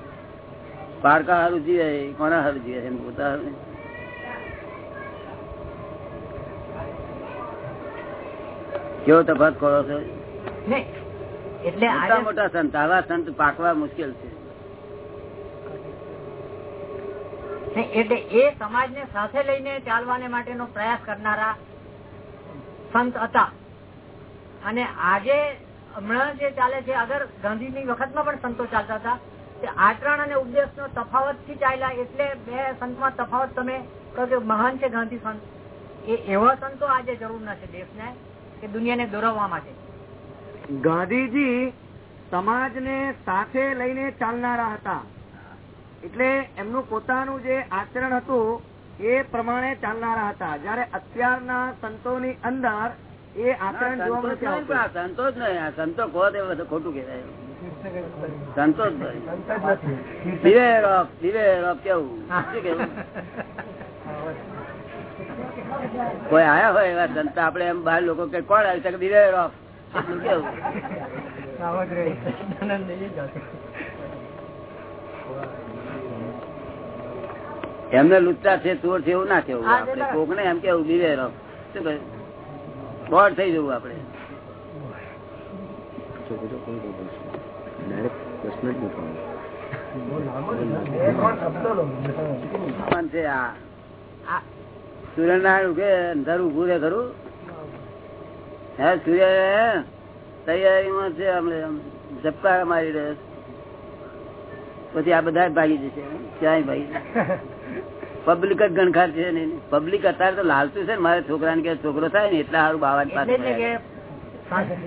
પારકા હારું જીવે કોના હારું જીવે એમ પોતા કેવો તફાત કરો છો? નહીં. એટલે મોટા મોટા સંત આવા સંત પાકવા મુશ્કેલ છે. એટલે એ સમાજને સાથે લઈને ચાલવાને માટેનો પ્રયાસ કરનારા સંત હતા. અને આજે હમણાં જે ચાલે છે અગર ગાંધીની વખતમાં પણ સંતો ચાલતા હતા તે આચરણ અને ઉપદેશ નો તફાવતથી ચાલ્યા એટલે બે સંતમાં તફાવત તમે કહો કે મહાન છે ગાંધી સંત. એ એવા સંતો આજે જરૂર છે દેશને કે દુનિયાને દોરવવા માટે. ગાંધીજી સમાજને સાથે લઈને ચાલનારા હતા. એટલે એમનું પોતાનું જે આચરણ હતું એ પ્રમાણે ચાલનારા હતા. જયારે અત્યારના સંતોની અંદર એ આચરણ જોવા નથી આ સંતોષ નહીં સંતો કહો તે ખોટું કહેવાય. સંતોષ કોઈ આયા હોય એવા સંત? આપડે એમ બાર લોકો કે કોણ આવી શકે? beware of એટલું કેવું એમને લુચ્ચા છે ચોર છે એવું ના કેવું આપડે કોક ને એમ કેવું શું કહે? બોર્ડ થઈ જવું આપડે સૂર્યનારાયણ ઉગે અંધારું ઉભું રે ખરું? હે સૂર્ય તૈયારીમાં છે હમણે આમ મારી રહ્યો પછી આ બધા ભાગી જશે ક્યાંય ભાગી પબ્લિક જ ગણખાર છે નહીં પબ્લિક અત્યારે તો લાલતું છે ને મારે છોકરા કે છોકરો થાય ને એટલા સારું બાવા એટલે જ ને કે સંત-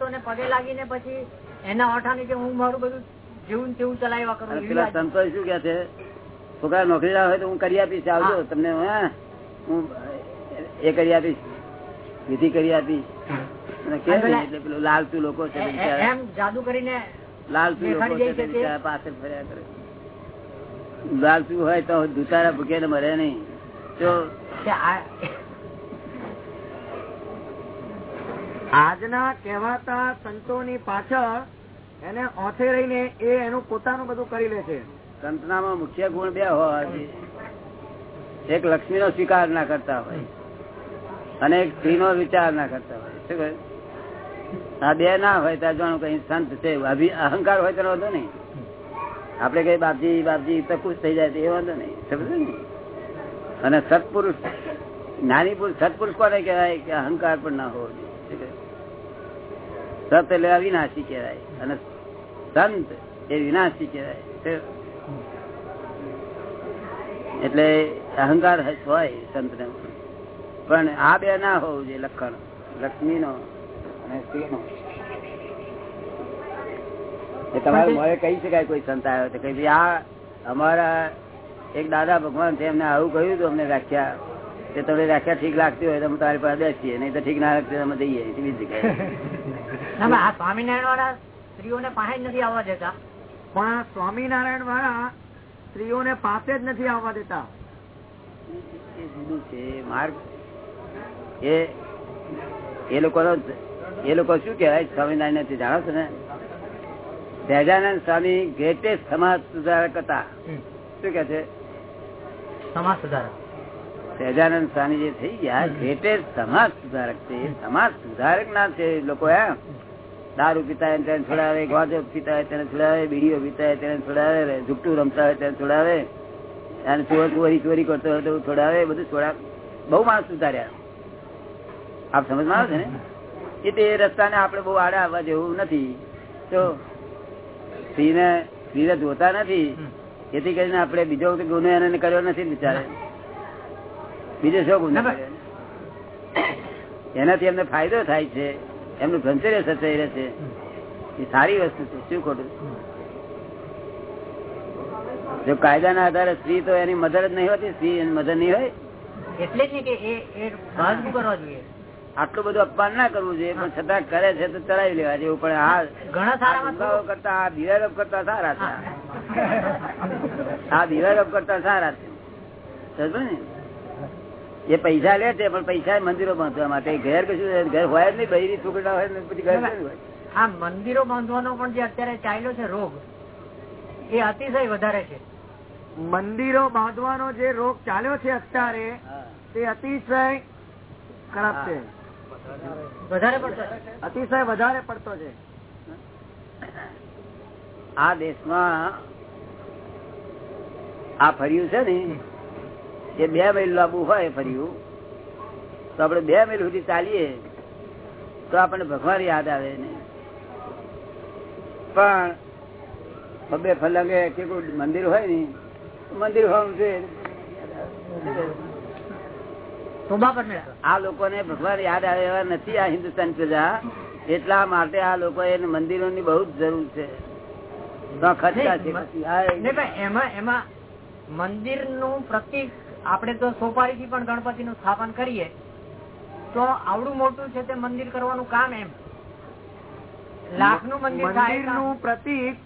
પણ પગે લાગીને પછી એના ઓઠાની કે હું મારું બધું જેવું ને તેવું ચલાવ્યા કરું પેલા સંતો શું કે છે? છોકરા નોકરી ના હોય તો હું કરી આપીશ આવજો તમને હા, હું એ કરી આપીશ. વિધિ કરી આપી. અને કે એટલે પેલું લાલતું લોકો છે. એમ જાદુ કરીને લાલતું લોકો છે પાછળ ફર્યા કરે. લાલતું હોય તો દુતારા ભૂકે ને મરે નહીં. તો આજના કહેવાતા સંતોની પાછળ એને ઓથે રહીને એ એનું પોતાનું બધું કરી લે છે. સંતનામાં મુખ્ય ગુણ બે હોય એક લક્ષ્મી નો સ્વીકાર ના કરતા હોય. અને એક સ્ત્રી નો વિચાર ના કરતા હોય. શું કહે આ બે ના હોય ત્યાં જાણું કઈ સંત છે અહંકાર હોય તો વાંધો નહીં. આપડે કઈ બાપજી બાપજી તો થઈ જાય એ વાંધો નહીં. સમજ ને? અને સત્પુરુષ જ્ઞાની પુરુષ સત્પુરુષ કોને કહેવાય કે અહંકાર પણ ના હોવો જોઈએ? સત એટલે અવિનાશી કહેવાય. અને સંત એ વિનાશી કહેવાય. એટલે અહંકાર હોય સંત ને પણ આ બે ના હોવું જોઈએ લખણ. લક્ષ્મી નો અને સ્ત્રી નો તમારે મોડે કહી શકાય કોઈ સંત આવ્યો તો કે ભાઈ આ અમારા એક દાદા ભગવાન છે એમને આવું કહ્યું હતું અમને વ્યાખ્યા. તે તમને વ્યાખ્યા ઠીક લાગતી હોય તો અમે તમારી પાસે બેસીએ નહીં તો ઠીક ના લાગતી અમે જઈએ બીજી જગ્યાએ. સ્વામિનારાયણ વાળા સ્ત્રીઓને પાસે જ નથી આવવા દેતા. પણ સ્વામિનારાયણ વાળા સ્ત્રીઓને પાસે જ નથી આવવા દેતા. જુદું છે માર્ગ એ એ લોકોનો એ લોકો શું કહેવાય? સ્વામિનારાયણ નથી જાણો છો ને? સહેજાનંદ સ્વામી ગ્રેટેસ્ટ સમાજ સુધારક હતા. શું કે છે? સમાજ સુધારક. સહેજાનંદ સ્વામી જે થઈ ગયા ગ્રેટેસ્ટ સમાજ સુધારક છે. સમાજ સુધારક ના છે લોકો એમ દારૂ પીતા હોય તેને છોડાવે ગોજો પીતા હોય તેને છોડાવે બીડીઓ પીતા હોય તેને છોડાવે ઝુકટું રમતા હોય તેને છોડાવે અને ચોર ચોરી ચોરી કરતો હોય તો છોડાવે બધું છોડાવે બહુ માણસ સુધાર્યા. આપ સમજમાં આવે છે ને? કે તે રસ્તાને આપણે બહુ આડે આવવા જેવું નથી. તો સ્ત્રીને સ્ત્રીને જોતા નથી. જેથી કરીને આપણે બીજો ગુનો એને કર્યો નથી બિચારે. બીજો શું ગુનો એનાથી એમને ફાયદો થાય છે. એમનું ભ્રંચર્ય સચાઈ રહે એ સારી વસ્તુ છે. શું ખોટું? જો કાયદાના આધારે સ્ત્રી તો એની જ નહીં હોતી, સ્ત્રી એની મધર નહીં હોય. એટલે કે એ ભાગ કરવા જોઈએ. આટલું બધું અપમાન ના કરવું જોઈએ પણ છતાં કરે છે તો ચલાવી લેવા જેવું પણ આ ઘણા કરતા આ દિવાલો કરતા સારા છે. આ દિવાલો કરતા સારા છે. ને? એ પૈસા લે છે પણ પૈસા મંદિરો બાંધવા માટે. ઘેર કશું ઘર હોય જ નહીં બૈરી છોકરા હોય ને પછી ઘર આ મંદિરો બાંધવાનો પણ જે અત્યારે ચાલ્યો છે રોગ એ અતિશય વધારે છે. મંદિરો બાંધવાનો જે રોગ ચાલ્યો છે અત્યારે તે અતિશય ખરાબ છે. અતિશય વધારે પડતો છે. આ દેશમાં આ ફર્યું છે ને એ બે મહિલ લાંબુ હોય ફર્યું. તો આપણે બે મહિલ સુધી ચાલીએ, તો આપણને ભગવાન યાદ આવે ને. પણ બબે ફલંગે કે કોઈ મંદિર હોય ને મંદિર હોવું છે. આ લોકોને ભગવાન યાદ આવે એવા નથી આ હિન્દુસ્તાન પ્રજા. એટલા માટે આ લોકો મંદિરોની બહુ જ જરૂર છે. ને એમાં એમાં મંદિરનું પ્રતિક આપણે તો સોપારી થી પણ ગણપતિ નું સ્થાપન કરીએ તો આવડું મોટું છે તે મંદિર કરવાનું કામ એમ. લાખનું મંદિર મંદિરનું પ્રતિક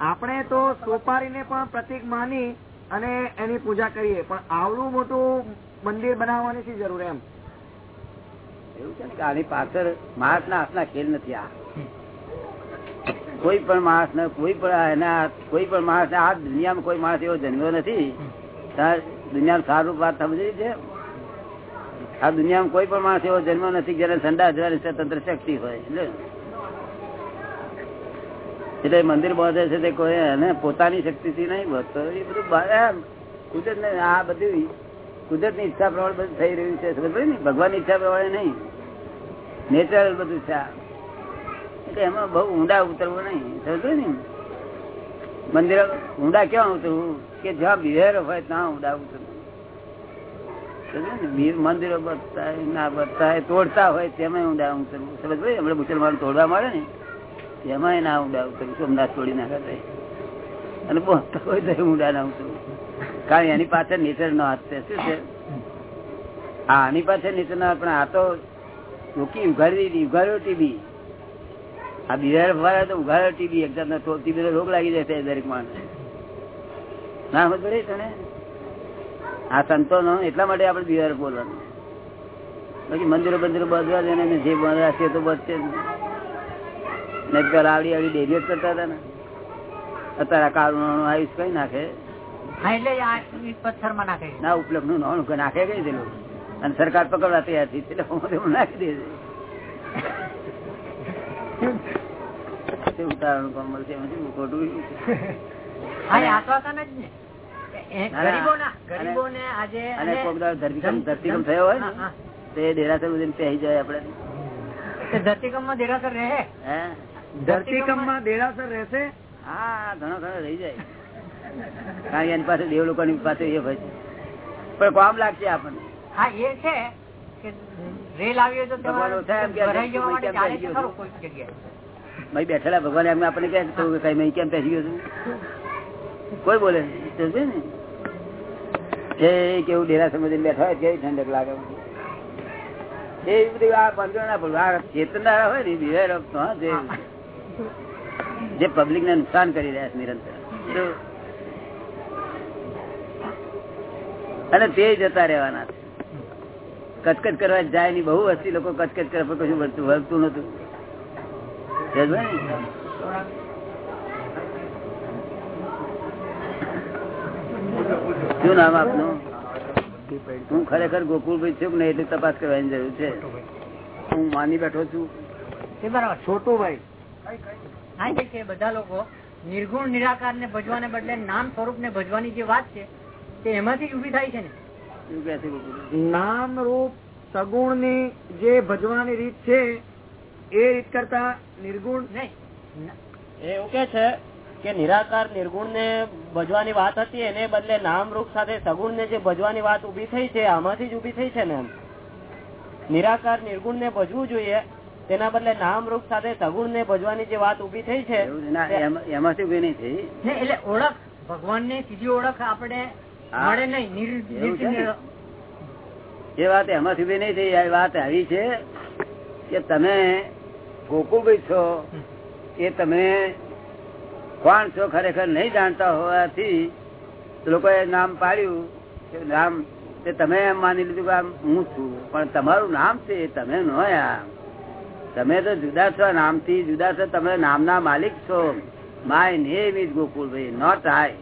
આપણે તો સોપારીને પણ પ્રતિક માની અને એની પૂજા કરીએ પણ આવડું મોટું મંદિર બનાવવાની શી જરૂર એમ? એવું છે ને કે આની પાછળ માણસ ના હાથના ખેલ નથી આ. કોઈ પણ માણસ ને કોઈ પણ એના કોઈ પણ માણસ આ દુનિયામાં કોઈ માણસ એવો જન્મ્યો નથી. તાર દુનિયાનું સારું વાત સમજી છે? આ દુનિયામાં કોઈ પણ માણસ એવો જન્મ નથી જેને ઠંડા જવાની સ્વતંત્ર શક્તિ હોય, એટલે. મંદિર બાંધે છે તે કોઈ એને પોતાની શક્તિથી નહીં બધો એ બધું આ બધું કુદરતની ઈચ્છા પ્રમાણે બધું થઈ રહ્યું છે. ભગવાનની? ઈચ્છા પ્રમાણે નહીં. નેચરલ બધું છે એટલે એમાં બહુ ઊંડા ઉતરવું નહીં. સમજ ને? મંદિર ઊંડા ક્યાં ઉતરવું? કે જ્યાં બિહેર હોય ત્યાં ઊંડા ઉતરવું. મંદિરો બચતા ના બચતા તોડતા હોય તેમાં ઊંડા ઉતરવું. સમજ ભાઈ હમણાં મુસલમાન તોડવા મળે ને તેમાં ના ઊંડા ઉતરવું. સોમનાથ તોડી નાખે અને પહોંચતા હોય તો ઊંડા ના ઉતરવું. કારણ એની પાછળ નેચર નો હાથ છે શું છે? હા આની પાછળ નેચર નો પણ આ તો રોકી ઉઘાડી દીધી, ઉઘાડ્યો ટીબી આ બિહાર ફરા તો ઉઘાડ્યો ટીબી એક જાતનો ટીબી રોગ લાગી જાય છે દરેક માણસ. ના, સમજ પડે તને? આ સંતો નો, એટલા માટે આપણે બિહાર બોલવાનું. બાકી મંદિરો બંદિરો બાંધવા દે ને જે બાંધવા છે તો બચશે નહીં. નહીં આવડી આવડી ડેરીઓ જ કરતા હતા ને. અત્યારે કાળું આયુષ કઈ નાખે? ના ઉપલબ્ધનું નાણું નાખે કઈ દેલું અને સરકાર પકડવા તૈયાર થઈ એટલે હું નાખી દે છે. ઉતારવાનું કામ મળશે ખોટું હા એ આશ્વાસન જ ને એ ના, ના. ગરીબોના અને- ગરીબોને આજે અને અને કોક દાડો ધરતીકંપ ધન- ધરતીકંપ ધન- થયો હોય ને તે દેરાસર સુધી પહેરી જાય આપડે તે માં દેરાસર રહે. હે? માં દેરાસર રહેશે? હા ઘણો ઘણો રહી જાય. કારણ કે એની પાસે દેવ લોકોની પાસે એ હોય પણ કામ લાગશે આપણને. હા એ છે કે રેલ આવ્યો તો કોઈ બેઠેલા ભગવાન એમને આપણને કહે કઈ મેં કેમ બેસી ગયો છું? કોઈ બોલે. ને. એ કેવું ડેરાસર સમજી બેઠા હોય કેવી ઠંડક લાગે એ બધું આ બંધો ના પડવું આ ચેતનારા હોય ને બિહેર જે પબ્લિક ને નુકસાન કરી રહ્યા છે નિરંતર જો. અને તે જતા રહેવાના કચકચ કરવા જાય ની બહુ વસ્તી લોકો કચકચ કરે, પણ કશું વળતું વળતું નતું? શું નામ આપનું? હું ખરેખર ગોકુળભાઈ છું ને એટલી તપાસ કરવાની જરૂર છે? હું માની બેઠો છું. છોટુભાઈ. બધા લોકો. નિર્ગુણ નિરાકાર ને ભજવાને બદલે નામ સ્વરૂપ ને ભજવાની જે વાત છે એમાંથી ઊભી થાય છે ને? નામ રૂપ સગુણની જે ભજવાની રીત છે એ રીત કરતા નિર્ગુણ? નહીં. એવું કે છે કે નિરાકાર નિર્ગુણ ને ભજવાની વાત હતી એને બદલે નામ રૂપ સાથે સગુણ ને જે ભજવાની વાત ઊભી થઈ છે આમાંથી જ ઊભી થઈ છે ને એમ. નિરાકાર નિર્ગુણ ને ભજવું જોઈએ તેના બદલે નામ રૂપ સાથે સગુણ ને ભજવાની જે વાત ઊભી થઈ છે એમાંથી ઊભી નહીં થઈ. એટલે ઓળખ ભગવાનની સીધી ઓળખ આપણે એ વાત એમાં સુધી નહીં થઈ વાત આવી છે કે તમે ગોકુળભાઈ છો એ તમે કોણ છો ખરેખર નહીં જાણતા હોવાથી લોકોએ નામ પાડ્યું કે નામ તે તમે એમ માની લીધું કે આમ હું છું પણ તમારું નામ છે એ તમે ન તમે તો જુદા છો નામથી જુદા છો તમે નામના માલિક છો. My name is Gokulbhai not I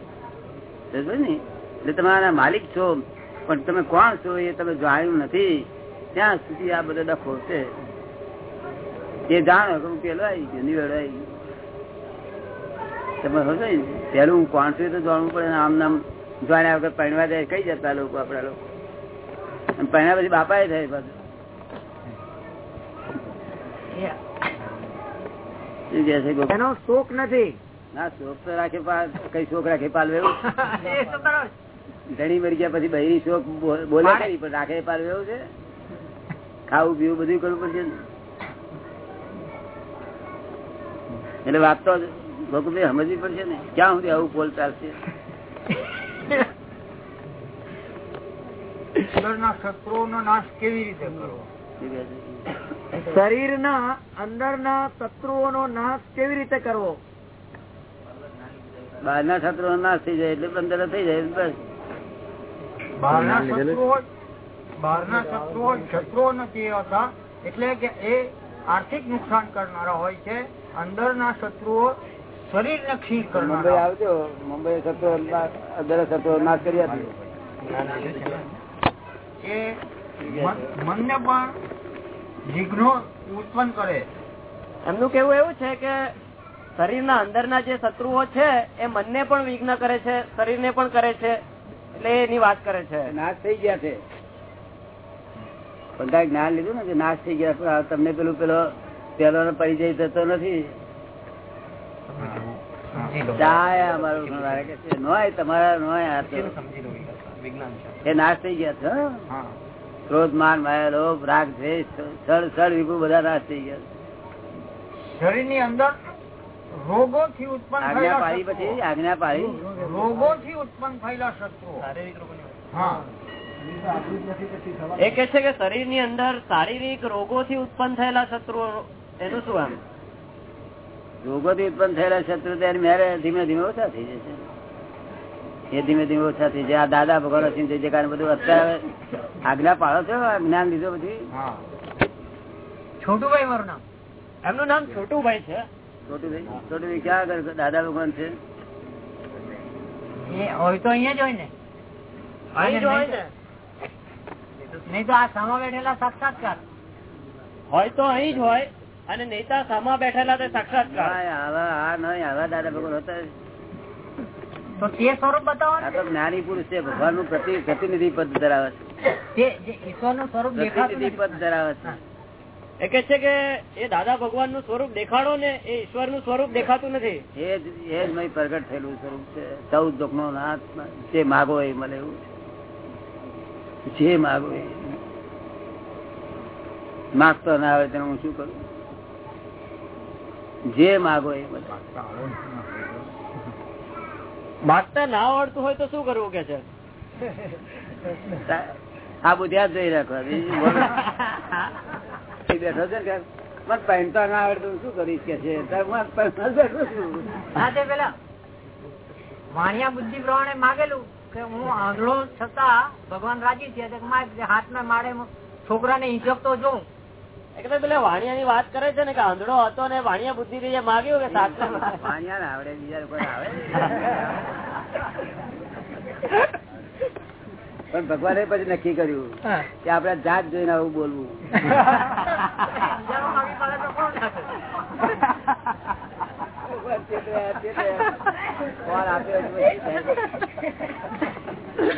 ને? એટલે તમારા માલિક છો પણ તમે કોણ છો એ તમે જાણ્યું નથી. ત્યાં સુધી આ બધો ડખો છે? એ જાણો કે હું પેલો આવી ગયો નિવેડો આવી ગયો. તમે સમજો ને? પેલું હું કોણ છું એ તો જાણવું પડે આમ નામ જાણ્યા વગર પરણવા જાય કઈ જતા લોકો આપડા લોકો? પરણ્યા પછી બાપા એ થાય પાછું. છે એનો શોખ નથી. ના શોખ તો રાખે કઈ શોખ રાખે પાલવે. ધણી મરી ગયા પછી બહેરી શોખ બોલે કરી પણ રાખે પાલવે એવું છે? ખાવું પીવું બધું કરવું પડશે એટલે વાત તો ગોકુળભાઈ સમજવી પડશે ને. ક્યાં સુધી આવું બોલ ચાલશે? શરીર ના નાશ કેવી રીતે કરવો? શું કહે છે? શરીરના અંદરના શત્રુઓનો નાશ કેવી રીતે કરવો? બહારના શત્રુઓ નાશ થઈ જાય એટલે અંદર થઈ જાય બસ. બહારના શત્રુઓ બહારના શત્રુઓ શત્રુઓ નથી હોતા એટલે કે એ આર્થિક નુકસાન કરનારા હોય છે. અંદરના શત્રુઓ શરીરને ક્ષીણ કરનારા આવજો. મુંબઈ છત્રો અંદર શત્રુઓ નાશ કરી આપ્યો એ મન- મનને પણ વિઘ્નો ઉત્પન્ન કરે. એમનું કેવું એવું છે કે શરીરના અંદરના જે શત્રુઓ છે એ મનને પણ વિઘ્ન કરે છે શરીરને પણ કરે છે. એટલે એની વાત કરે છે. નાશ થઈ ગયા છે. બધા જ્ઞાન લીધું ને કે નાશ થઈ ગયા તમને પેલું પેલો પેલો પરિચય થતો નથી. નાશ થઈ ગયા ક્રોધ માન માયા લોભ રાગ દ્વેષ સળ સળ વિભુ બધા નાશ થઈ ગયા શરીરની અંદર રોગોથી ઉત્પન્ન આજ્ઞા પાડી પછી? આજ્ઞા પાડી? રોગોથી ઉત્પન્ન થયેલા શત્રુઓ. હા. એ કે છે કે શરીરની અંદર શારીરિક રોગોથી ઉત્પન્ન થયેલા શત્રુઓ એનું શું આમ? રોગોથી ઉત્પન્ન થયેલા શત્રુ ત્યારે મેરે ધીમે ધીમે ઓછા થઈ જશે. એ ધીમે ધીમે ઓછા થઈ જાય. આ દાદા ભગવાન સિંહ થઈ જાય કારણ બધું અત્યારે આજ્ઞા પાડો છો જ્ઞાન લીધો બધી છોટુભાઈ મારું નામ. એમનું નામ છોટુભાઈ છે. ક્યાં આગળ દાદા ભગવાન છે? હોય તો અહીંયા જ હોય ને. અહીં જ હોય ને? નહીં તો આ સામા બેઠેલા સાક્ષાત્કાર. હોય તો અહીં જ હોય અને નેતા સામા બેઠેલા તે સાક્ષાત્કાર. આવા આ નહીં આવા દાદા ભગવાન હતા તો તે સ્વરૂપ બતાવો આ તો જ્ઞાની પુરુષ છે ભગવાનનું પ્રતિનિધિ પદ ધરાવે છે. ઈશ્વરનું સ્વરૂપ પ્રતિનિધિ પદ ધરાવે છે. એ કે છે કે એ દાદા ભગવાનનું સ્વરૂપ દેખાડો ને એ ઈશ્વરનું સ્વરૂપ દેખાતું નથી. એ જ એ મય પ્રગટ થયેલું સ્વરૂપ છે. ચૌદ દુઃખ નો નાથ જે માગો એ મને એવું. જે માગો એ. માગતો ના આવે તેને હું શું કરું? જે માગો એ માગતા ના આવડતું હોય તો શું કરવું કે છે? આ બુદ્ધિયા જઈ જોઈ રાખવા બેઠો છે ને કે મને પહેરતા ના આવડતું શું કરીશ કે છે? વાણિયા બુદ્ધિ પ્રમાણે માગેલું કે હું આંધળો છતાં ભગવાન રાજી છે હાથમાં મારે છોકરાને હિંચકતો જોઉં. એટલે પેલા વાણિયા ની વાત કરે છે ને કે આંધળો હતો ને વાણિયા બુદ્ધિ થી જે માગ્યું કે વાણિયા આવડે બીજા આવે પણ ભગવાને પછી નક્કી કર્યું કે આપડે જાત જોઈને આવું બોલવું.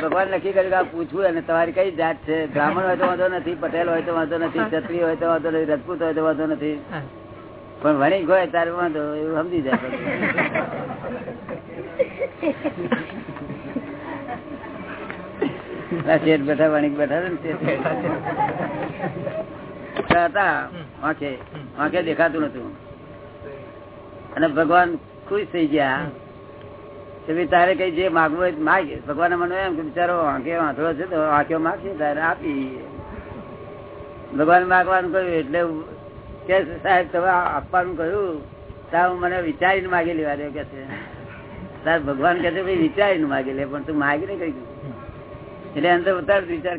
ભગવાન નક્કી કર્યું કે આ પૂછવું અને તમારી કઈ જાત છે? બ્રાહ્મણ હોય તો વાંધો નથી પટેલ હોય તો વાંધો નથી ક્ષત્રિય હોય તો વાંધો નથી રજપૂત હોય તો વાંધો નથી. પણ વણિક હોય ત્યારે વાંધો એવું સમજી જાય. દેખાતું નતું. અને ભગવાન ખુશ થઈ ગયા. કે તારે કઈ જે માગવું હોય માગ. ભગવાન મને એમ કે બિચારો આંખે વાંધો છે તો આંખો માગશે, તારે આપી. ભગવાન માગવાનું કહ્યું, એટલે કે સાહેબ, તમે આપવાનું કહ્યું. તાર મને વિચારીને માગી લેવા દે, કે ભગવાન કે ભાઈ, વિચારીને માગી લે, પણ તું માગી ને કઈ એટલે અંદર ઉતાર વિચાર